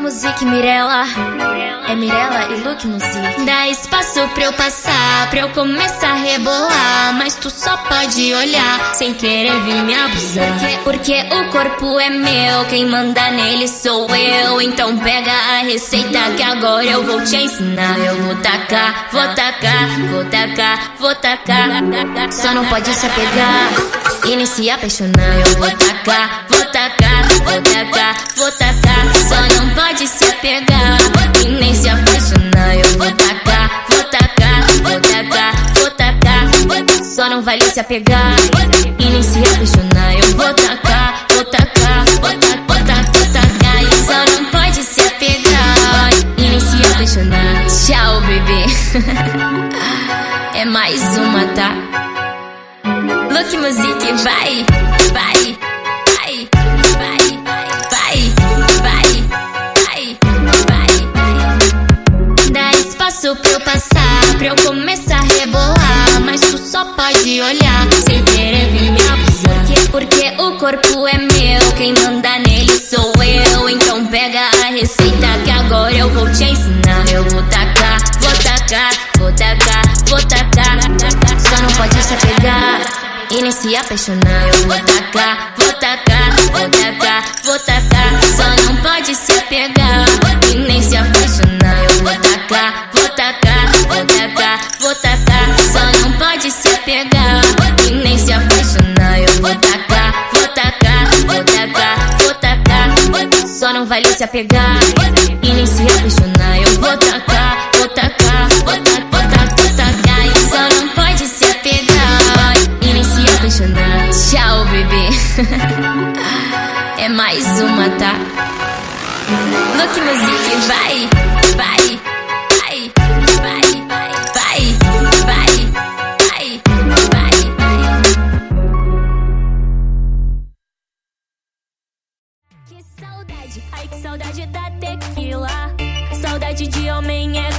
Music Mirella. É Mirella e Look Music. Dá espaço pra eu passar, pra eu começar a rebolar. Mas tu só pode olhar, sem querer vir me abusar. Porque, porque o corpo é meu, quem manda nele sou eu. Então pega a receita que agora eu vou te ensinar. Eu vou tacar, vou tacar, vou tacar, vou tacar. Só não pode se apegar e nem se apaixonar. Eu vou tacar, vou tacar, vou tacar, vale se apegar e nem se apaixonar. Eu vou tacar, vou tacar, vou tacar, vou tacar, vou tacar. E só não pode se apegar e nem se apaixonar. Tchau, bebê. é mais uma, tá? Look Music, vai, vai, vai, corpo é meu, quem manda nele sou eu. Então pega a receita que agora eu vou te ensinar. Eu vou tacar, vou tacar, vou tacar, vou tacar. Só não pode se apegar e nem se apaixonar. Eu vou tacar, vou tacar, vou tacar, vale se apegar e nem se apaixonar. Eu vou tacar, vou tacar, vou tacar, vou tacar, vou tacar. E só não pode se apegar e nem se apaixonar. Tchau, bebê. é mais uma, tá? Look Music, vai, vai. saudade. Ai, que saudade da tequila. Saudade de homem é